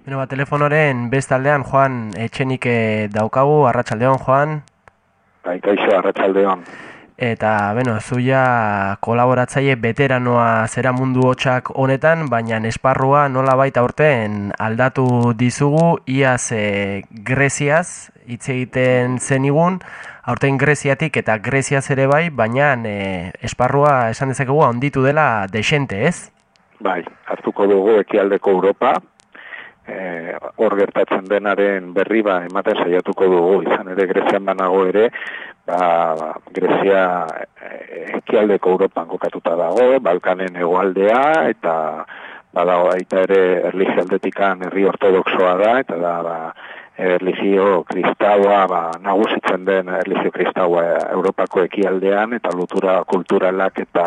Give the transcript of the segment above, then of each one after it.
Beno, ba, telefonoren bestaldean Juan Etxenik eh, daukagu, arratsaldeon Juan. Bai, kaixo, arratsaldeon. Eta, beno, zuia kolaboratzaile veteranoa zera mundu hotxak honetan, baina esparrua nola baita aurten aldatu dizugu, iaz e, Greziaz, hitz egiten zenigun, aurten Greziatik eta Greziaz ere bai, baina e, esparrua esan dezakegu onditu dela desente, ez? Bai, hartuko dugu ekialdeko Europa, e, hor gertatzen denaren berri ba ematen saiatuko dugu. Izan ere Grezian banago ere ba, Grezia e, ekialdeko Europan kokatuta dago Balkanen hegoaldea eta badago baita ere erlizialdetikan herri ortodoxoa da eta da ba, erlijio kristaua, ba, nagusitzen den erlijio kristaua Europako ekialdean, eta lutura kulturalak eta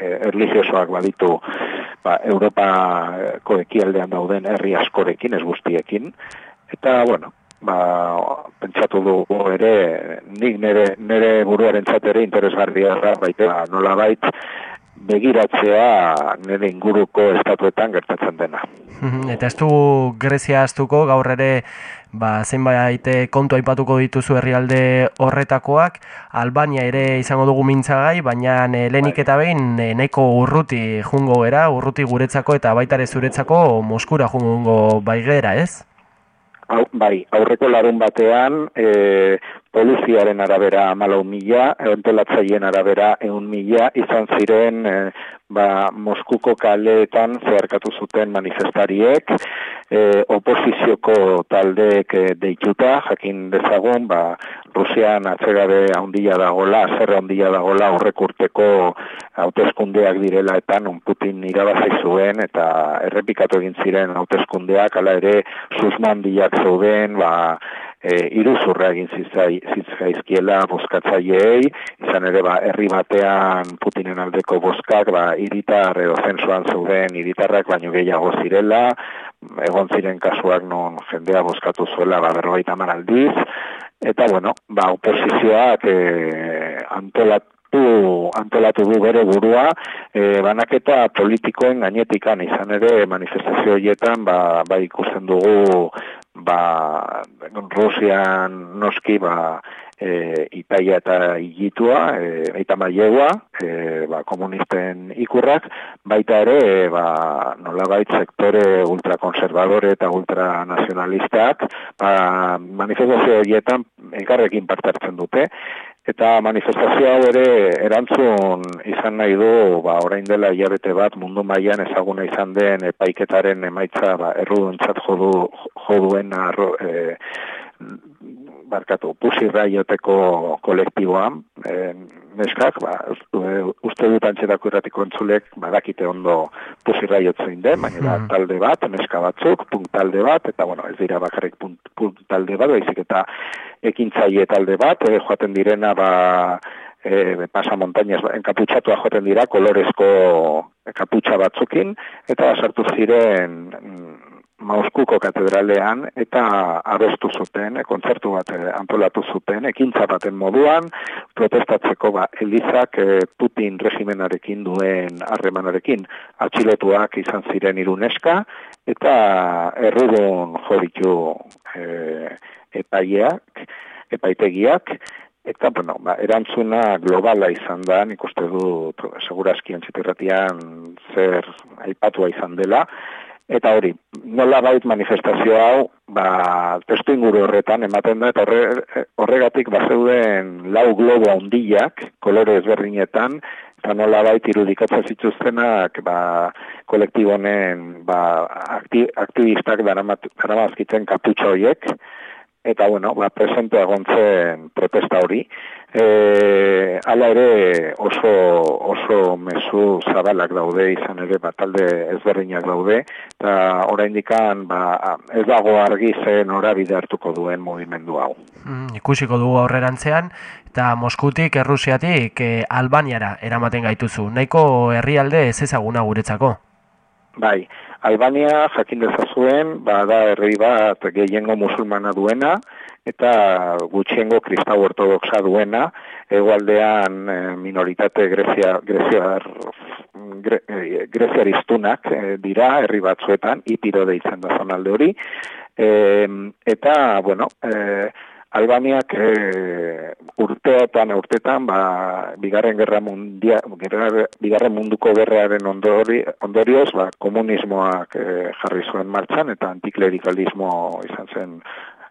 e, erlijiosoak baditu ba, Europako ekialdean dauden herri askorekin, ez guztiekin. Eta, bueno, ba, pentsatu dugu ere, nik nere, nere buruaren ere interesgarria da, baita nola bait, begiratzea nire inguruko estatuetan gertatzen dena. Eta ez du Grezia aztuko, gaur ere ba, zenbait kontu aipatuko dituzu herrialde horretakoak, Albania ere izango dugu mintzagai, baina lehenik eta behin nahiko urruti jungo gera, urruti guretzako eta baitare zuretzako Moskura jungo baigera, ez? bai, aurreko larun batean, e, poliziaren arabera amalau mila, entolatzaien arabera eun mila, izan ziren e, ba, Moskuko kaleetan zeharkatu zuten manifestariek, e, oposizioko taldeek e, deituta, jakin dezagun, ba, Rusian atzegade handia dagola, zerra handia dagola horrek urteko hauteskundeak direla eta non Putin irabazi zuen eta errepikatu egin ziren hauteskundeak ala ere susmandiak zeuden, ba, e, iruzurra egin zizai, zizkaizkiela boskatzaileei, izan ere ba, herri batean Putinen aldeko boskak, ba, iritar edo zensuan zeuden iritarrak baino gehiago zirela, egon ziren kasuak non jendea boskatu zuela ba, berroita aldiz, eta bueno, ba, oposizioak e, antolat, antolatu du bere burua. E, banaketa politikoen gainetikan izan ere manifestazio horietan ba, ba ikusten dugu ba, Rusian noski ba, e, ipaia eta higitua, e, eta maiegua, e, ba, komunisten ikurrak, baita ere, e, ba, nola bait, sektore ultrakonservadore eta ultranazionalistak, ba, manifestazio horietan enkarrekin partartzen dute, Eta manifestazio hau ere erantzun izan nahi du, ba, orain dela hilabete bat mundu mailan ezaguna izan den epaiketaren emaitza ba, erruduntzat jodu, joduen arro, e, barkatu, pusi raioteko kolektiboan, e, neskak, ba, uste dut antxetako irratiko entzulek, badakite ondo pusi raiotzen den, baina da, hmm. talde bat, neska batzuk, punt talde bat, eta bueno, ez dira bakarrik punt, punt talde bat, baizik eta ekintzaile talde bat, e, joaten direna, ba, e, pasa montañas enkaputxatua joaten dira, kolorezko kaputxa batzukin, eta sartu ziren Mauskuko katedralean eta abestu zuten, kontzertu bat e, antolatu zuten, ekintza baten moduan, protestatzeko ba, Elizak e, Putin regimenarekin duen harremanarekin atxilotuak izan ziren iruneska, eta errudun joditu e, epaileak, epaitegiak, Eta, bueno, ba, erantzuna globala izan da, nik uste du, seguraski antzitirratian zer aipatua izan dela, Eta hori, nola bait manifestazio hau, ba, testu inguru horretan, ematen da, eta horregatik ba zeuden lau globo handiak, kolore ezberdinetan, eta nola bait irudikatzen zituztenak, ba, kolektibonen, ba, aktivistak daramazkitzen kaputxo horiek, eta bueno, ba, presente agontzen protesta hori. E, ala ere oso, oso mezu zabalak daude, izan ere bat talde ezberdinak daude, eta oraindikan ba, ez dago argi zen orabide hartuko duen movimendu hau. Mm, ikusiko dugu aurrerantzean, eta Moskutik, Errusiatik, e, Albaniara eramaten gaituzu. Nahiko herrialde ez ezaguna guretzako? Bai, Albania jakin dezazuen, ba da herri bat gehiengo musulmana duena, eta gutxiengo kristau ortodoxa duena, egualdean minoritate grezia, greziar, gre, greziar iztunak dira, herri batzuetan, ipiro deitzen da zonalde hori, eta, bueno, e, Albaniak e, urteetan urtetan ba, bigarren gerra mundia, bigarren munduko gerrearen ondori, ondorioz ba, komunismoak e, jarri zuen martxan eta antiklerikalismo izan zen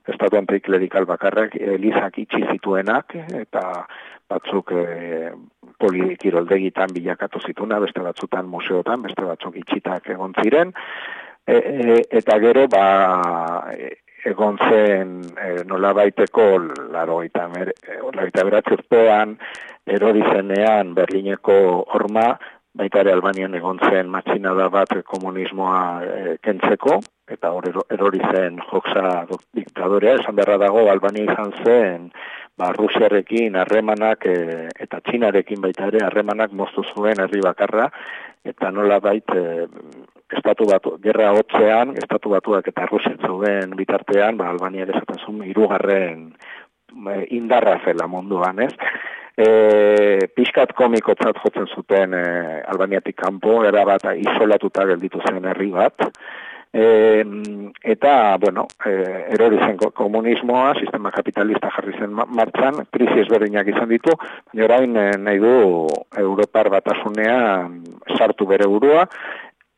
estatu antiklerikal bakarrak elizak itxi zituenak eta batzuk e, polikiroldegitan bilakatu zituna, beste batzutan museotan, beste batzuk itxitak egon ziren, e, e, eta gero ba, egon zen e, nola baiteko laro gaita urtean erori zenean Berlineko horma baita ere Albanian egon zen matxinada bat komunismoa e, kentzeko eta hor erori zen joksa diktadorea esan beharra dago Albania izan zen ba, Rusiarekin harremanak e, eta Txinarekin baita ere harremanak moztu zuen herri bakarra eta nola baita e, estatu batu, gerra hotzean, estatu batuak eta Rusia zuen bitartean, ba, Albania esaten zuen, irugarren e, indarra zela munduan, ez? E, pixkat komikotzat jotzen zuten e, Albaniatik kanpo, era bat isolatuta gelditu zen herri bat, e, eta, bueno, e, erori zen komunismoa, sistema kapitalista jarri zen martxan, krisi ezberdinak izan ditu, baina orain e, nahi du Europar batasunean sartu bere burua,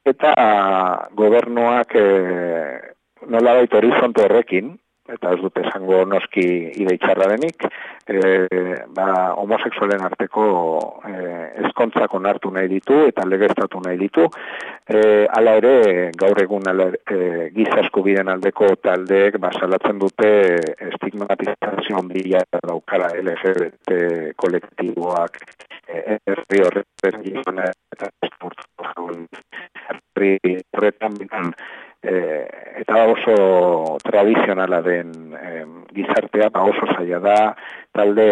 eta gobernuak e, nola baita horizonte horrekin, eta ez dute esango noski ideitxarra denik, e, ba, homoseksualen arteko e, eskontzak onartu nahi ditu eta legeztatu nahi ditu. E, ala ere, gaur egun ala, e, gizasku biden aldeko taldeek basalatzen dute estigmatizazio bila daukara LGBT kolektiboak herri horretan eta horretan e, eta oso tradizionala den e, gizartea, ba oso zaila da, talde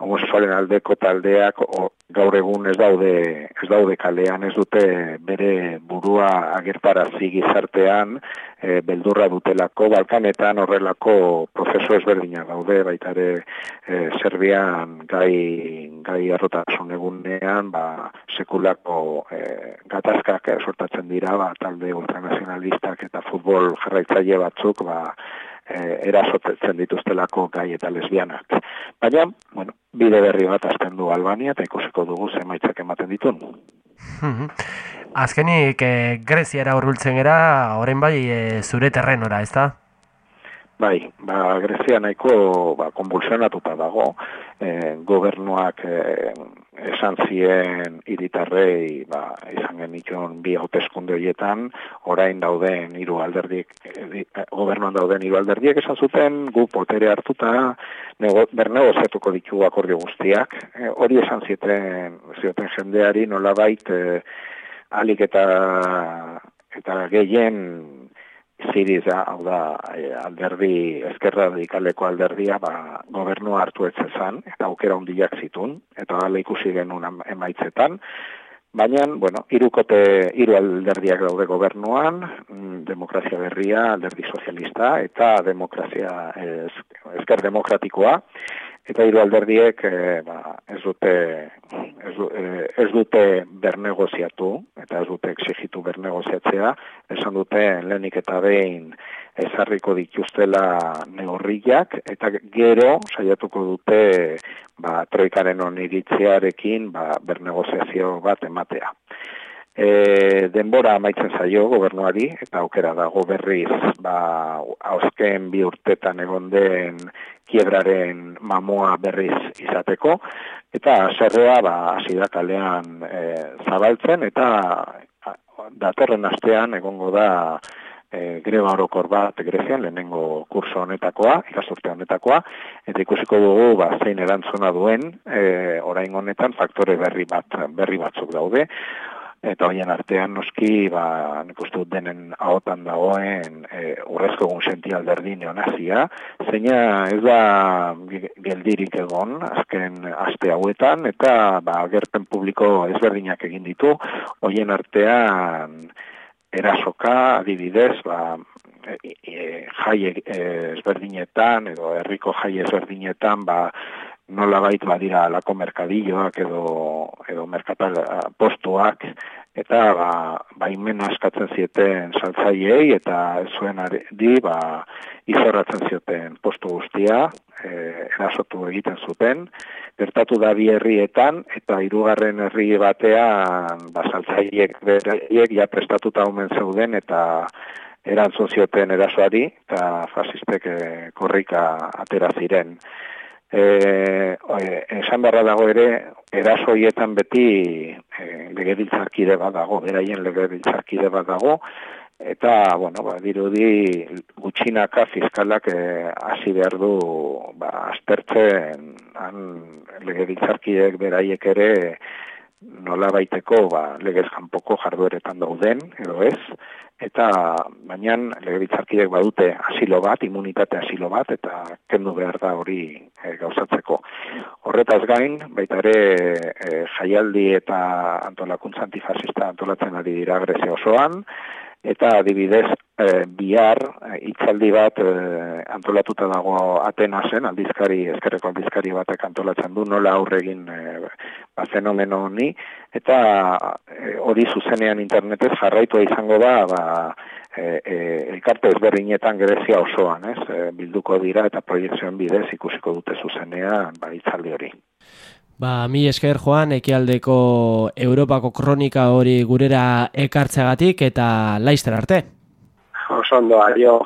homosexualen aldeko taldeak o, gaur egun ez daude ez daude kalean ez dute bere burua agertarazi gizartean e, beldurra dutelako. Balkanetan horrelako prozesu ezberdina daude baita ere e, Serbian gai gai arrotasun egunean ba, sekulako e, gatazkak sortatzen dira ba, talde ultranazionalistak eta futbol jarraitzaile batzuk ba, e, erasotzen dituztelako gai eta lesbianak. Baina, bueno, bide berri bat azten du Albania eta ikusiko dugu zemaitzak ematen ditun. Azkenik, e, Greziara urrultzen gera, horren bai, e, zure terrenora, ez da? Bai, ba, Grezia nahiko ba, konvulsionatuta dago, e, gobernuak e, esan zien iritarrei ba, izan genitxon bi hauteskunde horietan, orain dauden hiru alderdiek, e, gobernuan dauden hiru alderdiek esan zuten, gu potere hartuta nego, bernegoziatuko ditu akordio guztiak. E, hori esan zieten, zioten jendeari nolabait e, alik eta, eta gehien Ziriza, hau da, e, alderdi, ezkerra radikaleko alderdia, ba, gobernu hartu etzezan, eta aukera hundiak zitun, eta gale ikusi genuen emaitzetan, baina, bueno, irukote, iru alderdiak daude gobernuan, mm, demokrazia berria, alderdi sozialista, eta demokrazia ezker demokratikoa, eta hiru alderdiek e, ba, ez dute ez, dute bernegoziatu eta ez dute exigitu bernegoziatzea. Esan dute lehenik eta behin ezarriko dituztela neurriak eta gero saiatuko dute ba, troikaren oniritziarekin ba, bernegoziazio bat ematea E, denbora amaitzen zaio gobernuari eta aukera dago berriz ba ausken bi urtetan egon den kiebraren mamoa berriz izateko. Eta zerrea ba hasi da kalean e, zabaltzen eta datorren astean egongo da e, greba orokor bat Grezian lehenengo kurso honetakoa, ikasturte honetakoa, eta ikusiko dugu ba, zein erantzuna duen e, orain honetan faktore berri bat berri batzuk daude eta hoien artean noski ba nik uste dut denen ahotan dagoen e, urrezko egun senti alderdi neonazia. Zeina ez da geldirik egon azken aste hauetan eta ba gerpen publiko ezberdinak egin ditu. Hoien artean erasoka, adibidez, ba, e, e, jai e, ezberdinetan, edo herriko jai ezberdinetan, ba, nola bait badira lako merkadilloak edo, edo merkatal postuak, eta ba, baimen askatzen zieten saltzaiei, eta zuen di, ba, izorratzen zioten postu guztia, e, erasotu egiten zuten, gertatu da bi herrietan, eta hirugarren herri batean, ba, saltzaiek beraiek ja prestatuta omen zeuden, eta erantzun zioten erasoari, eta fasistek e, korrika atera ziren. E, esan beharra dago ere, erasoietan beti e, legebiltzarkide bat dago, beraien legebiltzarkide bat dago, eta, bueno, ba, dirudi gutxinaka fiskalak e, hasi behar du ba, aztertzen han legebiltzarkideek beraiek ere nola baiteko ba, legez kanpoko jardueretan dauden, edo ez, eta baina legebiltzarkideek badute asilo bat, imunitate asilo bat, eta kendu behar da hori e, gauzatzeko. Horretaz gain, baita ere e, jaialdi eta antolakuntza antifasista antolatzen ari dira Grezia osoan, eta adibidez e, bihar e, itzaldi bat e, antolatuta dago Atenasen, aldizkari, ezkerreko aldizkari batek antolatzen du, nola aurregin e, ba, fenomeno honi, eta hori zuzenean internetez jarraitua izango da, ba, e, e, elkarte ezberdinetan Grezia osoan, ez? bilduko dira eta proiektzioen bidez ikusiko dute zuzenean ba, itzaldi hori. Ba, mi esker joan, ekialdeko Europako kronika hori gurera ekartzeagatik eta laizter arte. Osondo, adio.